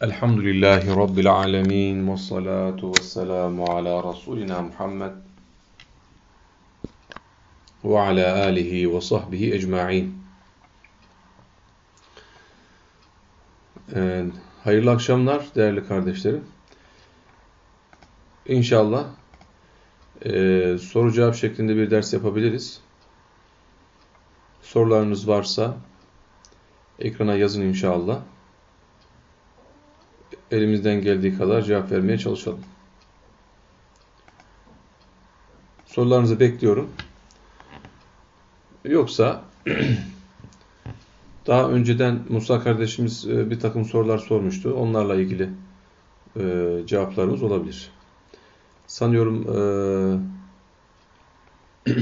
Elhamdülillahi Rabbil alemin ve salatu ve selamu ala Resulina Muhammed ve ala alihi ve sahbihi ecma'in. Ee, hayırlı akşamlar değerli kardeşlerim. İnşallah e, soru cevap şeklinde bir ders yapabiliriz. Sorularınız varsa ekrana yazın inşallah elimizden geldiği kadar cevap vermeye çalışalım. Sorularınızı bekliyorum. Yoksa daha önceden Musa kardeşimiz e, bir takım sorular sormuştu. Onlarla ilgili e, cevaplarımız olabilir. Sanıyorum e,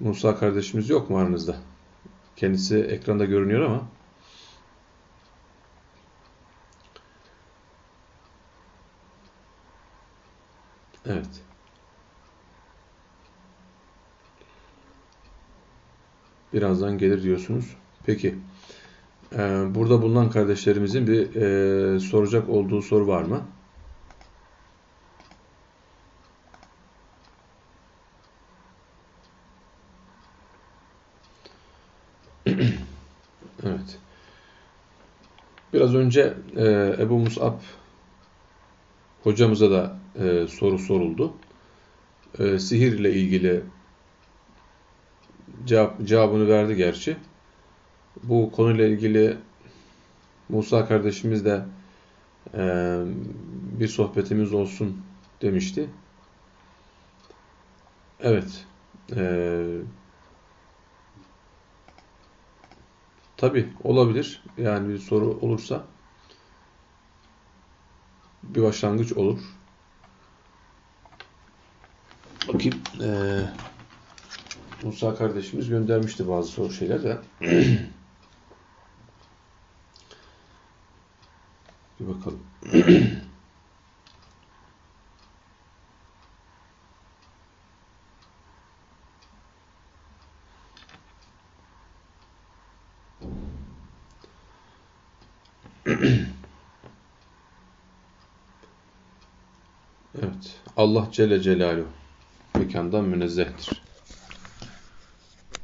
Musa kardeşimiz yok mu aranızda? Kendisi ekranda görünüyor ama Evet. Birazdan gelir diyorsunuz. Peki. Ee, burada bulunan kardeşlerimizin bir e, soracak olduğu soru var mı? evet. Biraz önce e, Ebu Mus'ab hocamıza da e, soru soruldu. E, sihir ile ilgili cevap, cevabını verdi gerçi. Bu konuyla ilgili Musa kardeşimiz de e, bir sohbetimiz olsun demişti. Evet. E, Tabi olabilir. Yani bir soru olursa bir başlangıç olur. Bakayım. Ee, Musa kardeşimiz göndermişti bazı soru şeyler de. bir bakalım. Evet. Allah Celle Celaluhu mekandan münezzehtir.